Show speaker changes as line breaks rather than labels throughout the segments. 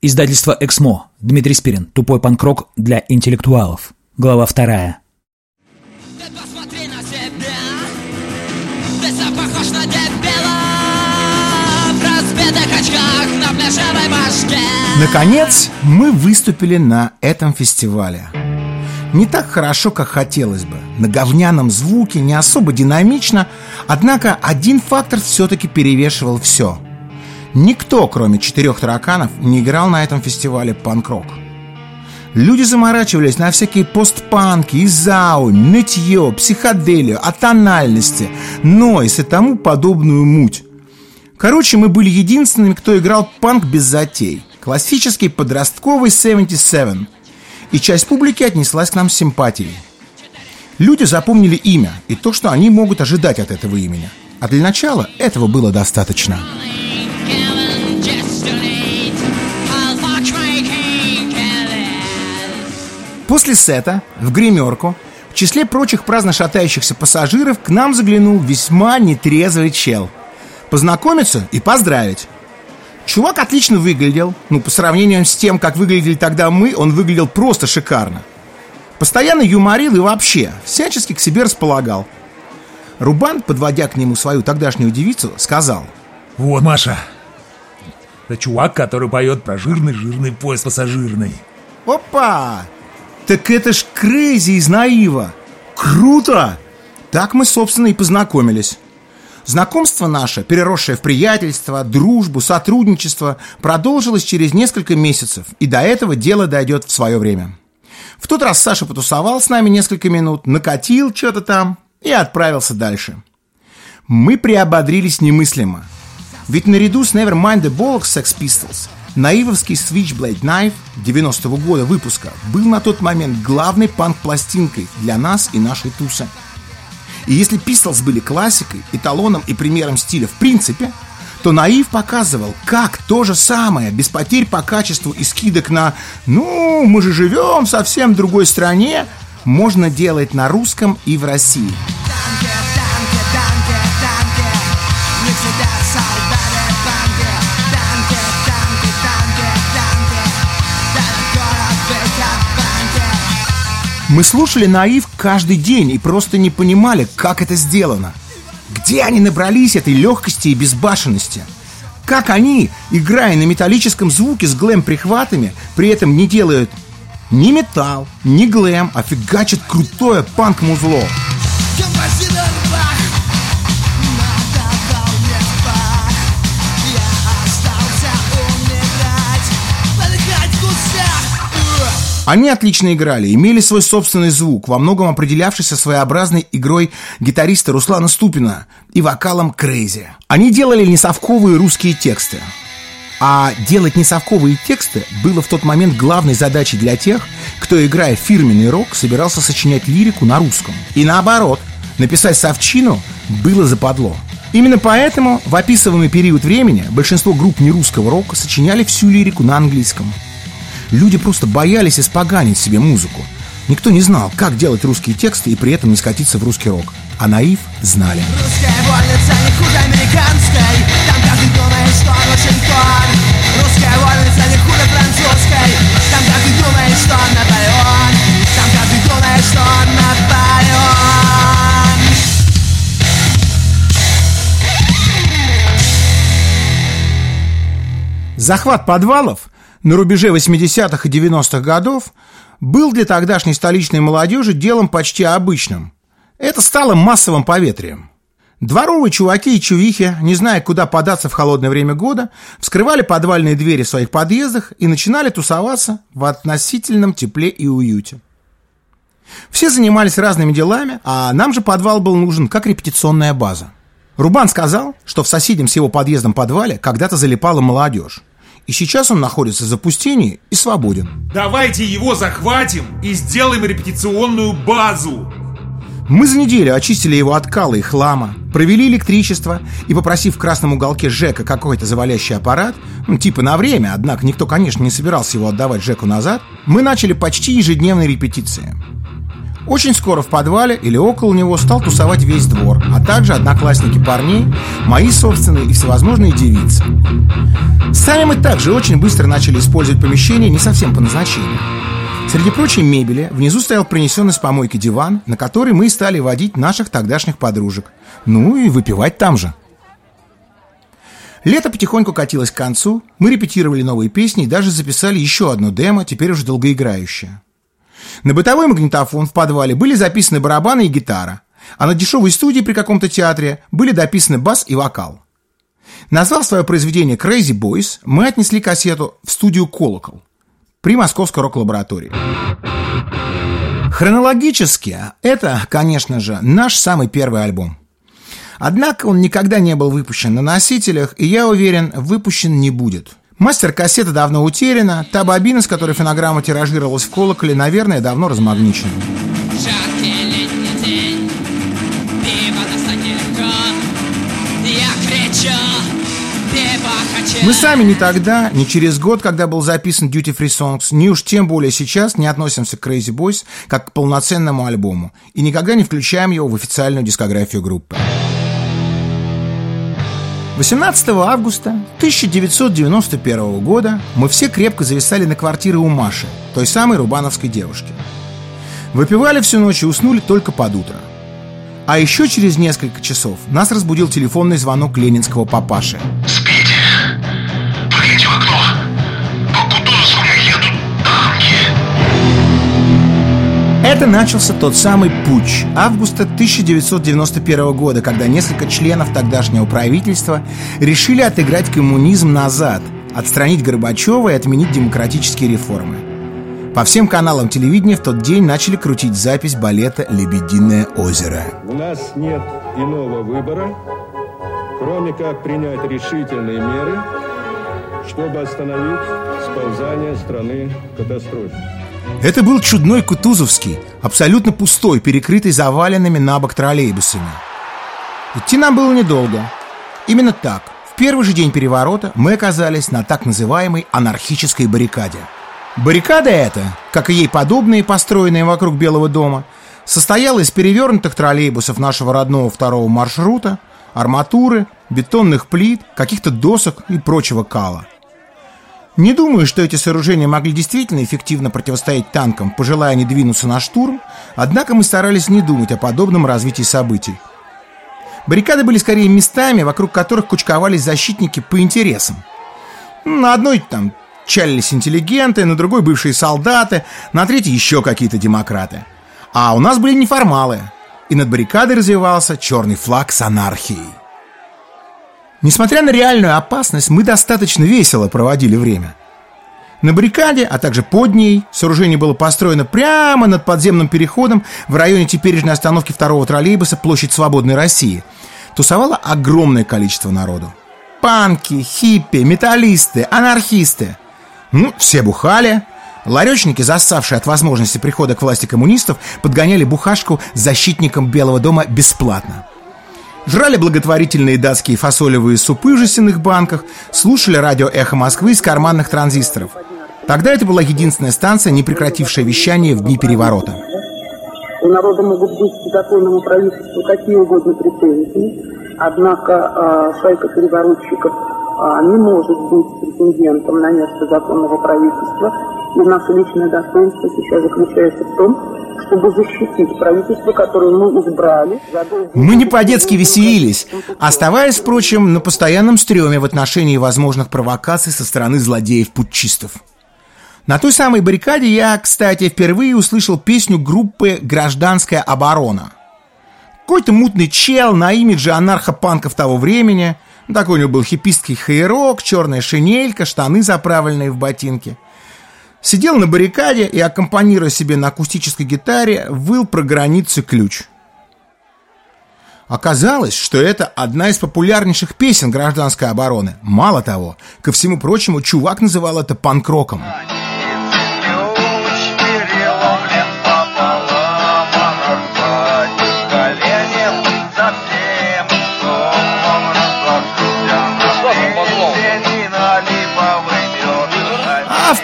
Издательство «Эксмо». Дмитрий Спирин. Тупой панкрок для интеллектуалов. Глава вторая.
Ты посмотри на себя Ты сам похож на дебила В разбитых очках на плешивой башке
Наконец, мы выступили на этом фестивале. Не так хорошо, как хотелось бы. На говняном звуке, не особо динамично, однако один фактор все-таки перевешивал все. Никто, кроме четырех тараканов, не играл на этом фестивале панк-рок. Люди заморачивались на всякие постпанки, изаунь, нытье, психоделию, атональности, нойс и тому подобную муть. Короче, мы были единственными, кто играл панк без затей. Классический подростковый 77. И часть публики отнеслась к нам с симпатией. Люди запомнили имя и то, что они могут ожидать от этого имени. А для начала этого было достаточно.
Killing
После сета в гримерку в числе прочих праздно шатающихся пассажиров к нам заглянул весьма нетрезвый чел. Познакомиться и поздравить. Чувак отлично выглядел. Ну, по сравнению с тем, как выглядели тогда мы, он выглядел просто шикарно. Постоянно юморил и вообще всячески к себе располагал. Рубан, подводя к нему свою тогдашнюю девицу, сказал
Вот, Маша. Это чувак, который поет про жирный-жирный поезд пассажирный.
Опа! Так это ж Крейзи из Наива! Круто! Так мы, собственно, и познакомились. Знакомство наше, переросшее в приятельство, дружбу, сотрудничество, продолжилось через несколько месяцев, и до этого дело дойдет в свое время. В тот раз Саша потусовал с нами несколько минут, накатил что-то там и отправился дальше. Мы приободрились немыслимо. Ведь наряду с Nevermind the Bollocks Sex Pistols наивовский Switchblade Knife 90-го года выпуска был на тот момент главной панк-пластинкой для нас и нашей тусы. И если Pistols были классикой, эталоном и примером стиля в принципе, то Наив показывал, как то же самое, без потерь по качеству и скидок на «ну, мы же живем в совсем другой стране», можно делать на русском и в России. Мы слушали Наив каждый день и просто не понимали, как это сделано. Где они набрались этой легкости и безбашенности? Как они, играя на металлическом звуке с глэм-прихватами, при этом не делают ни металл, ни глэм, а фигачат крутое панк-музло. Они отлично играли, имели свой собственный звук, во многом определявшийся своеобразной игрой гитариста Руслана Ступина и вокалом Крейзи. Они делали несовковые русские тексты. А делать несовковые тексты было в тот момент главной задачей для тех, кто, играя фирменный рок, собирался сочинять лирику на русском. И наоборот, написать совчину было западло. Именно поэтому в описываемый период времени большинство групп нерусского рока сочиняли всю лирику на английском. Люди просто боялись испоганить себе музыку. Никто не знал, как делать русские тексты и при этом не скатиться в русский рок. А наив знали.
Русская больница не хуже американской Там каждый думает, что он Вашингтон Русская больница не хуже французской Там каждый думает, что он Наполеон Там каждый думает, что он Наполеон
Захват подвалов на рубеже 80-х и 90-х годов был для тогдашней столичной молодежи делом почти обычным. Это стало массовым поветрием. Дворовые чуваки и чувихи, не зная, куда податься в холодное время года, вскрывали подвальные двери в своих подъездах и начинали тусоваться в относительном тепле и уюте. Все занимались разными делами, а нам же подвал был нужен как репетиционная база. Рубан сказал, что в соседнем с его подъездом подвале когда-то залипала молодежь. И сейчас он находится в запустении и свободен.
Давайте его захватим и сделаем репетиционную базу.
Мы за неделю очистили его от кала и хлама, провели электричество и, попросив в красном уголке Жека какой-то завалящий аппарат, ну, типа на время, однако никто, конечно, не собирался его отдавать Жеку назад, мы начали почти ежедневные репетиции. Очень скоро в подвале или около него стал тусовать весь двор, а также одноклассники парней, мои собственные и всевозможные девицы. Сами мы также очень быстро начали использовать помещение не совсем по назначению. Среди прочей мебели внизу стоял принесенный с помойки диван, на который мы стали водить наших тогдашних подружек. Ну и выпивать там же. Лето потихоньку катилось к концу, мы репетировали новые песни и даже записали еще одно демо, теперь уже долгоиграющее. На бытовой магнитофон в подвале были записаны барабаны и гитара, а на дешевой студии при каком-то театре были дописаны бас и вокал. Назвав свое произведение Crazy Boys, мы отнесли кассету в студию «Колокол» при Московской рок-лаборатории. Хронологически это, конечно же, наш самый первый альбом. Однако он никогда не был выпущен на носителях, и я уверен, выпущен не будет. Мастер кассеты давно утеряна, та бобина, с которой фонограмма тиражировалась в колоколе, наверное, давно размагничена. Мы сами ни тогда, ни через год, когда был записан Duty Free Songs, ни уж тем более сейчас не относимся к Crazy Boys как к полноценному альбому и никогда не включаем его в официальную дискографию группы. 18 августа 1991 года мы все крепко зависали на квартире у Маши, той самой рубановской девушки. Выпивали всю ночь и уснули только под утро. А еще через несколько часов нас разбудил телефонный звонок ленинского папаши. Это начался тот самый путч августа 1991 года, когда несколько членов тогдашнего правительства решили отыграть коммунизм назад, отстранить Горбачева и отменить демократические реформы. По всем каналам телевидения в тот день начали крутить запись балета «Лебединое озеро».
У нас нет иного выбора, кроме как принять решительные меры, чтобы остановить сползание страны катастрофе.
Это был чудной Кутузовский, абсолютно пустой, перекрытый заваленными на бок троллейбусами. Идти нам было недолго. Именно так, в первый же день переворота мы оказались на так называемой анархической баррикаде. Баррикада эта, как и ей подобные, построенные вокруг Белого дома, состояла из перевернутых троллейбусов нашего родного второго маршрута, арматуры, бетонных плит, каких-то досок и прочего кала – не думаю, что эти сооружения могли действительно эффективно противостоять танкам, пожелая не двинуться на штурм, однако мы старались не думать о подобном развитии событий. Баррикады были скорее местами, вокруг которых кучковались защитники по интересам. На одной там чалились интеллигенты, на другой бывшие солдаты, на третьей еще какие-то демократы. А у нас были неформалы, и над баррикадой развивался черный флаг с анархией. Несмотря на реальную опасность, мы достаточно весело проводили время. На баррикаде, а также под ней, сооружение было построено прямо над подземным переходом в районе теперешней остановки второго троллейбуса «Площадь Свободной России». Тусовало огромное количество народу. Панки, хиппи, металлисты, анархисты. Ну, все бухали. Ларечники, зассавшие от возможности прихода к власти коммунистов, подгоняли бухашку защитникам Белого дома бесплатно. Жрали благотворительные датские фасолевые супы в жестяных банках, слушали радио «Эхо Москвы» из карманных транзисторов. Тогда это была единственная станция, не прекратившая вещание в дни переворота.
У народа могут быть к законному правительству какие угодно претензии, однако э, шайка переворотчиков не может быть претендентом на место законного правительства. И наше личное достоинство сейчас заключается в том, чтобы защитить правительство, которое мы избрали.
Мы не по-детски веселились, оставаясь, впрочем, на постоянном стреме в отношении возможных провокаций со стороны злодеев-путчистов. На той самой баррикаде я, кстати, впервые услышал песню группы «Гражданская оборона». Какой-то мутный чел на имидже анархопанков того времени. Такой у него был хипистский хайрок, черная шинелька, штаны, заправленные в ботинки – Сидел на баррикаде и, аккомпанируя себе на акустической гитаре, выл про границы ключ. Оказалось, что это одна из популярнейших песен гражданской обороны. Мало того, ко всему прочему, чувак называл это панк-роком. А,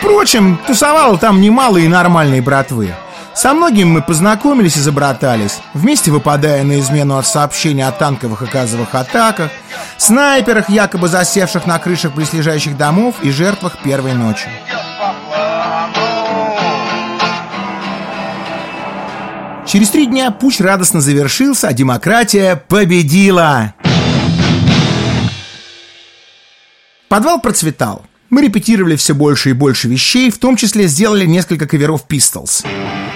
впрочем, тусовало там немало и нормальной братвы. Со многими мы познакомились и забратались, вместе выпадая на измену от сообщений о танковых и газовых атаках, снайперах, якобы засевших на крышах близлежащих домов и жертвах первой ночи. Через три дня путь радостно завершился, а демократия победила. Подвал процветал. Мы репетировали все больше и больше вещей, в том числе сделали несколько каверов Pistols.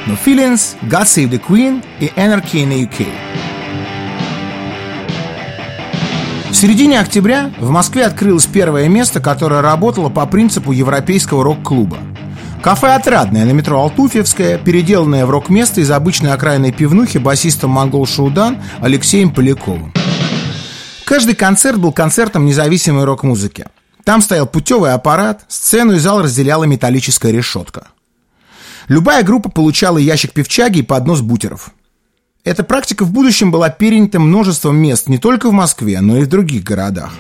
No Feelings, God Save the Queen и Anarchy in the UK. В середине октября в Москве открылось первое место, которое работало по принципу европейского рок-клуба. Кафе «Отрадное» на метро Алтуфьевская, переделанное в рок-место из обычной окраинной пивнухи басистом «Монгол Шаудан» Алексеем Поляковым. Каждый концерт был концертом независимой рок-музыки. Там стоял путевый аппарат, сцену и зал разделяла металлическая решетка. Любая группа получала ящик певчаги и поднос бутеров. Эта практика в будущем была перенята множеством мест не только в Москве, но и в других городах.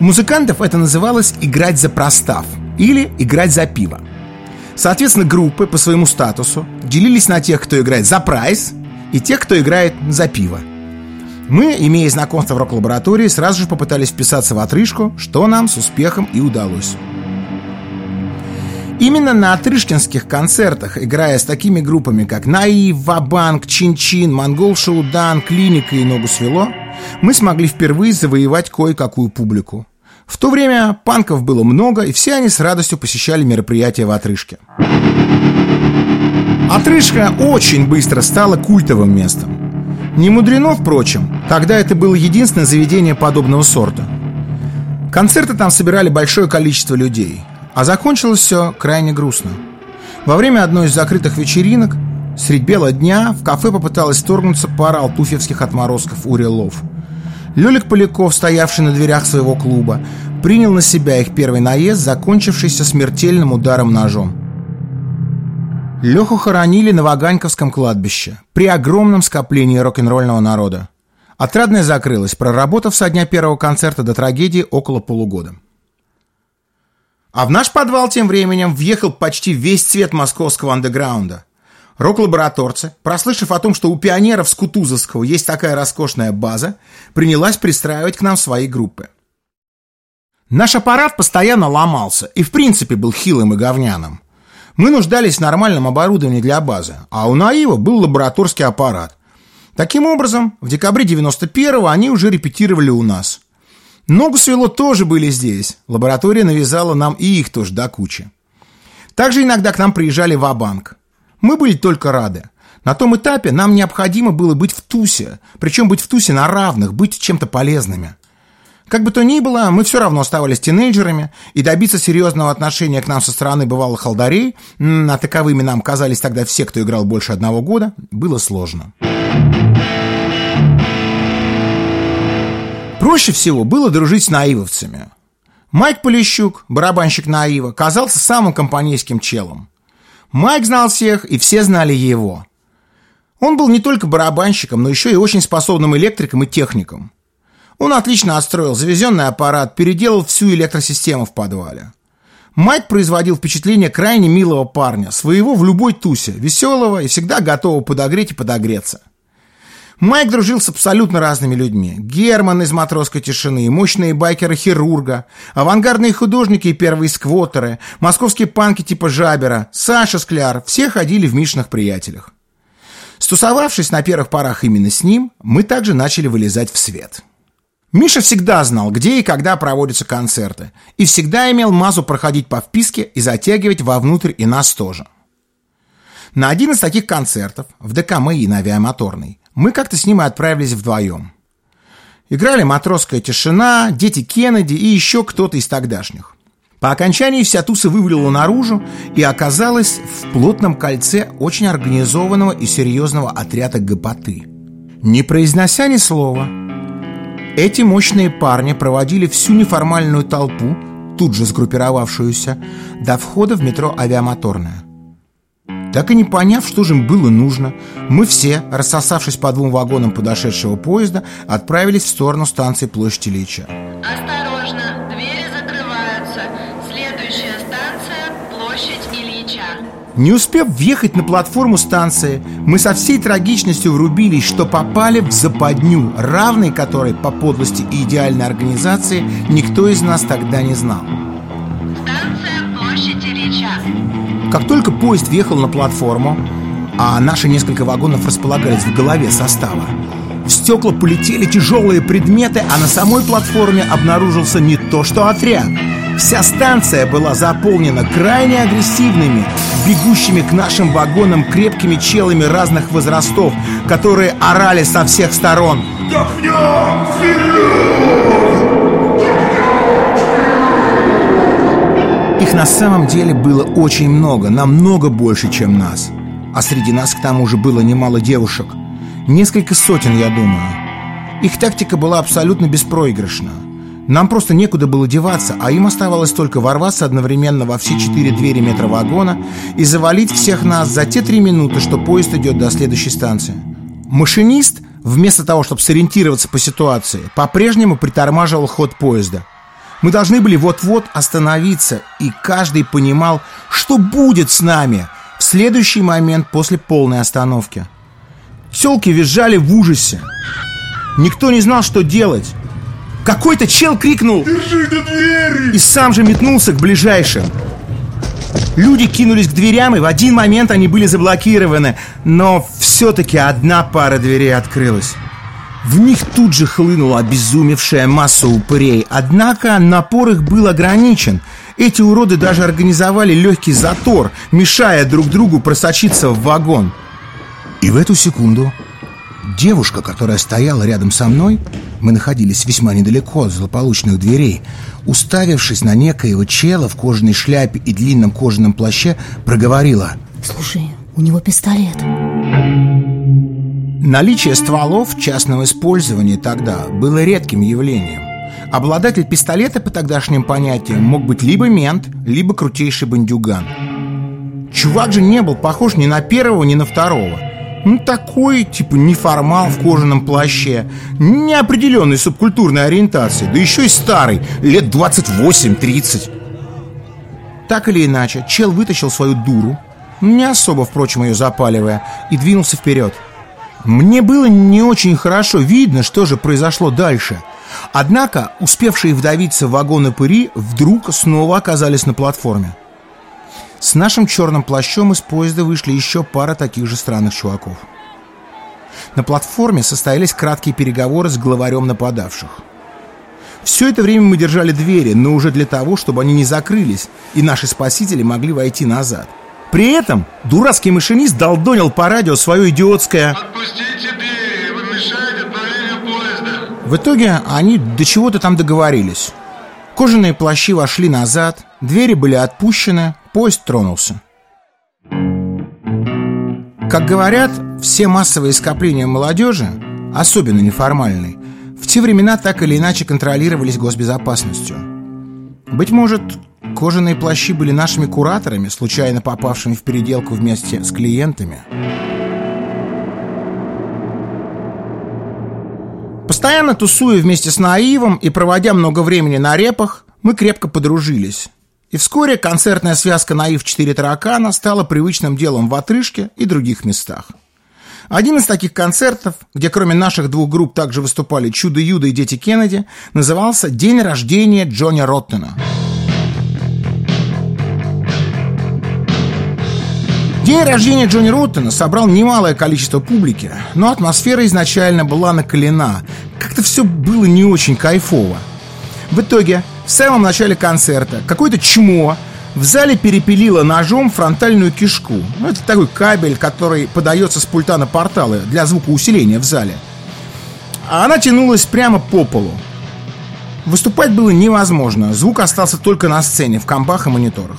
У музыкантов это называлось «играть за простав» или «играть за пиво». Соответственно, группы по своему статусу делились на тех, кто играет за прайс, и тех, кто играет за пиво. Мы, имея знакомство в рок-лаборатории, сразу же попытались вписаться в отрыжку, что нам с успехом и удалось. Именно на отрыжкинских концертах, играя с такими группами, как Наив, Вабанк, Чин-Чин, Монгол Шаудан, Клиника и Ногу Свело, мы смогли впервые завоевать кое-какую публику. В то время панков было много, и все они с радостью посещали мероприятия в отрыжке. Отрыжка очень быстро стала культовым местом. Не мудрено, впрочем, тогда это было единственное заведение подобного сорта. Концерты там собирали большое количество людей, а закончилось все крайне грустно. Во время одной из закрытых вечеринок, средь бела дня, в кафе попыталась вторгнуться пара алтуфьевских отморозков Урелов. Лёлик Поляков, стоявший на дверях своего клуба, принял на себя их первый наезд, закончившийся смертельным ударом ножом. Леху хоронили на Ваганьковском кладбище при огромном скоплении рок-н-ролльного народа. Отрадная закрылась, проработав со дня первого концерта до трагедии около полугода. А в наш подвал тем временем въехал почти весь цвет московского андеграунда. Рок-лабораторцы, прослышав о том, что у пионеров с Кутузовского есть такая роскошная база, принялась пристраивать к нам свои группы. Наш аппарат постоянно ломался и в принципе был хилым и говняным. Мы нуждались в нормальном оборудовании для базы, а у Наива был лабораторский аппарат. Таким образом, в декабре 91-го они уже репетировали у нас. Ногу свело тоже были здесь. Лаборатория навязала нам и их тоже до кучи. Также иногда к нам приезжали в банк Мы были только рады. На том этапе нам необходимо было быть в тусе, причем быть в тусе на равных, быть чем-то полезными. Как бы то ни было, мы все равно оставались тинейджерами, и добиться серьезного отношения к нам со стороны бывалых холдарей, а таковыми нам казались тогда все, кто играл больше одного года, было сложно. Проще всего было дружить с наивовцами. Майк Полищук, барабанщик Наива, казался самым компанейским челом. Майк знал всех, и все знали его. Он был не только барабанщиком, но еще и очень способным электриком и техником. Он отлично отстроил завезенный аппарат, переделал всю электросистему в подвале. Майк производил впечатление крайне милого парня, своего в любой тусе, веселого и всегда готового подогреть и подогреться. Майк дружил с абсолютно разными людьми. Герман из «Матросской тишины», мощные байкеры-хирурга, авангардные художники и первые сквотеры, московские панки типа Жабера, Саша Скляр – все ходили в Мишных приятелях. Стусовавшись на первых порах именно с ним, мы также начали вылезать в свет. Миша всегда знал, где и когда проводятся концерты, и всегда имел мазу проходить по вписке и затягивать вовнутрь и нас тоже. На один из таких концертов, в ДК МАИ на авиамоторной, мы как-то с ним и отправились вдвоем. Играли «Матросская тишина», «Дети Кеннеди» и еще кто-то из тогдашних. По окончании вся туса вывалила наружу и оказалась в плотном кольце очень организованного и серьезного отряда гопоты. Не произнося ни слова, эти мощные парни проводили всю неформальную толпу, тут же сгруппировавшуюся, до входа в метро «Авиамоторная». Так и не поняв, что же им было нужно, мы все, рассосавшись по двум вагонам подошедшего поезда, отправились в сторону станции Площадь Ильича.
Осторожно, двери закрываются. Следующая станция – Площадь Ильича.
Не успев въехать на платформу станции, мы со всей трагичностью врубились, что попали в западню, равной которой по подлости и идеальной организации никто из нас тогда не знал.
Станция площадь Ильича.
Как только поезд въехал на платформу, а наши несколько вагонов располагались в голове состава, в стекла полетели тяжелые предметы, а на самой платформе обнаружился не то что отряд. Вся станция была заполнена крайне агрессивными, бегущими к нашим вагонам крепкими челами разных возрастов, которые орали со всех сторон. Их на самом деле было очень много, намного больше, чем нас. А среди нас к тому же было немало девушек. Несколько сотен, я думаю. Их тактика была абсолютно беспроигрышна. Нам просто некуда было деваться, а им оставалось только ворваться одновременно во все четыре двери метровагона и завалить всех нас за те три минуты, что поезд идет до следующей станции. Машинист, вместо того, чтобы сориентироваться по ситуации, по-прежнему притормаживал ход поезда. Мы должны были вот-вот остановиться, и каждый понимал, что будет с нами в следующий момент после полной остановки. Селки визжали в ужасе. Никто не знал, что делать. Какой-то чел крикнул «Держи до двери!» И сам же метнулся к ближайшим. Люди кинулись к дверям, и в один момент они были заблокированы. Но все-таки одна пара дверей открылась. В них тут же хлынула обезумевшая масса упырей. Однако напор их был ограничен. Эти уроды даже организовали легкий затор, мешая друг другу просочиться в вагон. И в эту секунду девушка, которая стояла рядом со мной, мы находились весьма недалеко от злополучных дверей, уставившись на некоего чела в кожаной шляпе и длинном кожаном плаще, проговорила
Слушай, у него пистолет.
Наличие стволов частного использования тогда было редким явлением. Обладатель пистолета по тогдашним понятиям мог быть либо мент, либо крутейший бандюган. Чувак же не был похож ни на первого, ни на второго. Ну, такой, типа, неформал в кожаном плаще, неопределенной субкультурной ориентации, да еще и старый, лет 28-30. Так или иначе, чел вытащил свою дуру, не особо, впрочем, ее запаливая, и двинулся вперед. Мне было не очень хорошо видно, что же произошло дальше. Однако, успевшие вдавиться в вагоны пыри, вдруг снова оказались на платформе. С нашим черным плащом из поезда вышли еще пара таких же странных чуваков. На платформе состоялись краткие переговоры с главарем нападавших. Все это время мы держали двери, но уже для того, чтобы они не закрылись, и наши спасители могли войти назад. При этом дурацкий машинист долдонил по радио свое идиотское
Отпустите двери, вы мешаете отправлению поезда.
В итоге они до чего-то там договорились. Кожаные плащи вошли назад, двери были отпущены, поезд тронулся. Как говорят, все массовые скопления молодежи, особенно неформальные, в те времена так или иначе контролировались госбезопасностью. Быть может, кожаные плащи были нашими кураторами, случайно попавшими в переделку вместе с клиентами. Постоянно тусуя вместе с Наивом и проводя много времени на репах, мы крепко подружились. И вскоре концертная связка «Наив 4 таракана» стала привычным делом в Отрыжке и других местах. Один из таких концертов, где кроме наших двух групп также выступали Чудо-Юдо и Дети Кеннеди, назывался «День рождения Джонни Роттена». День рождения Джонни Роттена собрал немалое количество публики, но атмосфера изначально была накалена. Как-то все было не очень кайфово. В итоге, в самом начале концерта, какое-то чмо в зале перепилило ножом фронтальную кишку. Ну, это такой кабель, который подается с пульта на порталы для звукоусиления в зале. А она тянулась прямо по полу. Выступать было невозможно. Звук остался только на сцене, в компах и мониторах.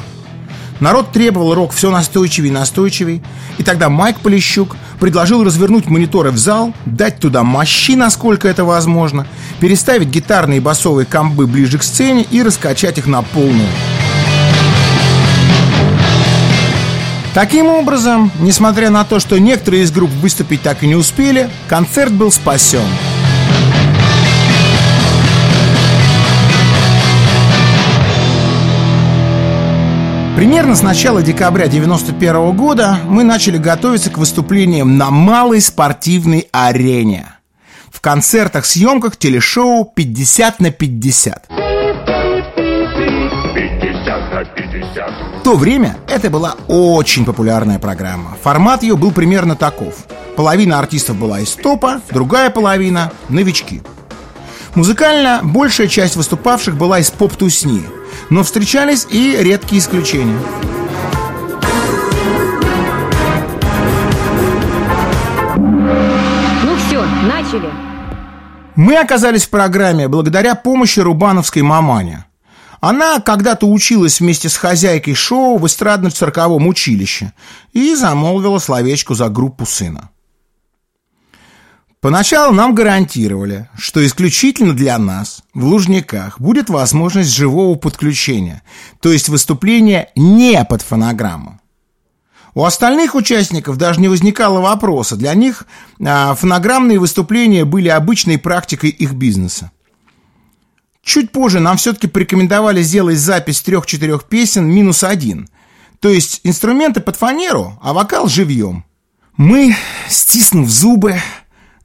Народ требовал рок все настойчивее и настойчивее. И тогда Майк Полищук предложил развернуть мониторы в зал, дать туда мощи, насколько это возможно, переставить гитарные и басовые комбы ближе к сцене и раскачать их на полную. Таким образом, несмотря на то, что некоторые из групп выступить так и не успели, концерт был спасен. Примерно с начала декабря 91 года мы начали готовиться к выступлениям на малой спортивной арене. В концертах, съемках, телешоу 50 на 50.
50 на 50.
В то время это была очень популярная программа. Формат ее был примерно таков. Половина артистов была из топа, другая половина – новички. Музыкально большая часть выступавших была из поп-тусни, но встречались и редкие исключения.
Ну все, начали.
Мы оказались в программе благодаря помощи рубановской мамане. Она когда-то училась вместе с хозяйкой шоу в эстрадно-цирковом училище и замолвила словечку за группу сына. Поначалу нам гарантировали, что исключительно для нас в Лужниках будет возможность живого подключения, то есть выступления не под фонограмму. У остальных участников даже не возникало вопроса. Для них а, фонограммные выступления были обычной практикой их бизнеса. Чуть позже нам все-таки порекомендовали сделать запись трех-четырех песен минус один. То есть инструменты под фанеру, а вокал живьем. Мы, стиснув зубы,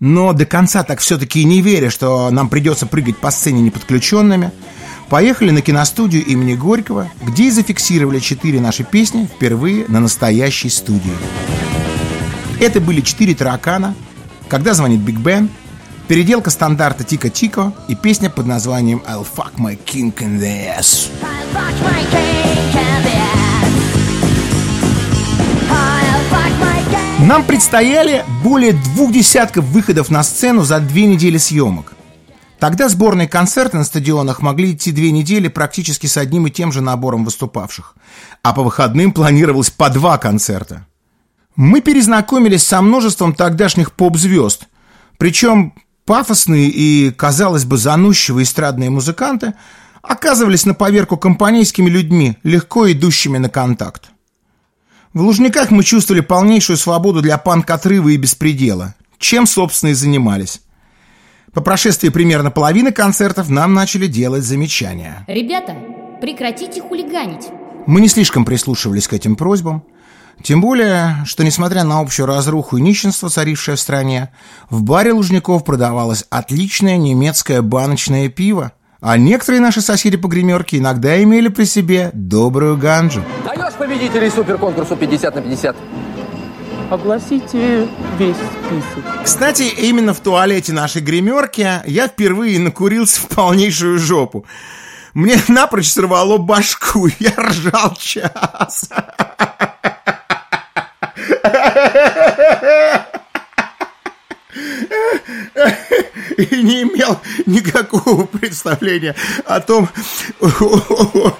но до конца так все-таки не веря, что нам придется прыгать по сцене неподключенными, поехали на киностудию имени Горького, где и зафиксировали четыре наши песни впервые на настоящей студии. Это были четыре таракана, когда звонит Биг Бен, переделка стандарта Тика-Тико и песня под названием I'll fuck my king in the ass. Нам предстояли более двух десятков выходов на сцену за две недели съемок. Тогда сборные концерты на стадионах могли идти две недели практически с одним и тем же набором выступавших. А по выходным планировалось по два концерта. Мы перезнакомились со множеством тогдашних поп-звезд. Причем пафосные и, казалось бы, заносчивые эстрадные музыканты оказывались на поверку компанейскими людьми, легко идущими на контакт. В Лужниках мы чувствовали полнейшую свободу для панк-отрыва и беспредела, чем, собственно, и занимались. По прошествии примерно половины концертов нам начали делать замечания.
Ребята, прекратите хулиганить.
Мы не слишком прислушивались к этим просьбам. Тем более, что несмотря на общую разруху и нищенство, царившее в стране, в баре Лужников продавалось отличное немецкое баночное пиво, а некоторые наши соседи по гримерке иногда имели при себе добрую ганджу.
Даешь победителей суперконкурсу 50 на 50?
Огласите весь список.
Кстати, именно в туалете нашей гримерки я впервые накурился в полнейшую жопу. Мне напрочь сорвало башку, я ржал час. И не имел никакого представления о том,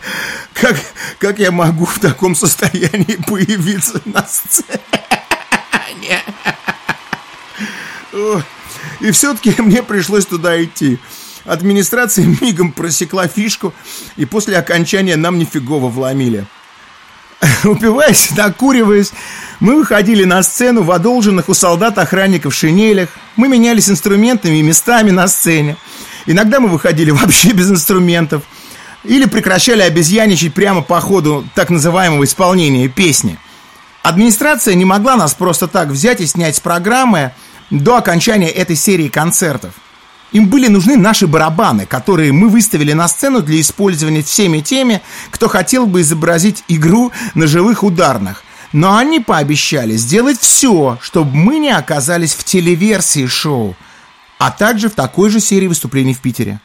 как, как я могу в таком состоянии появиться на сцене. И все-таки мне пришлось туда идти. Администрация мигом просекла фишку, и после окончания нам нифигово вломили. Упиваясь, накуриваясь, мы выходили на сцену в одолженных у солдат-охранников шинелях. Мы менялись инструментами и местами на сцене. Иногда мы выходили вообще без инструментов. Или прекращали обезьяничать прямо по ходу так называемого исполнения песни. Администрация не могла нас просто так взять и снять с программы до окончания этой серии концертов. Им были нужны наши барабаны, которые мы выставили на сцену для использования всеми теми, кто хотел бы изобразить игру на живых ударных. Но они пообещали сделать все, чтобы мы не оказались в телеверсии шоу, а также в такой же серии выступлений в Питере.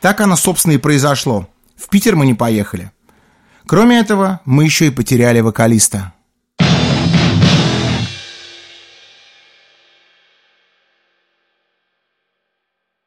Так оно, собственно, и произошло. В Питер мы не поехали. Кроме этого, мы еще и потеряли вокалиста.